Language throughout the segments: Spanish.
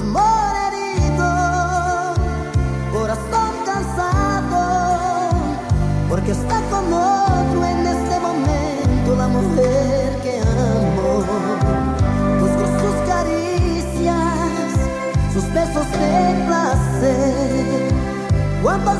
Amor herido, corazón cansado, porque está con otro en este momento la mujer que amo. Busco sus caricias, sus besos de placer. Cuantos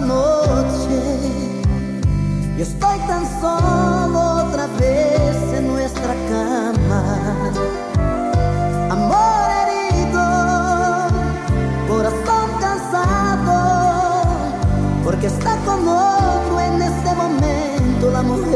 noche y estoy tan solo otra vez en nuestra cama. Amor herido, corazón cansado, porque está con otro en este momento la mujer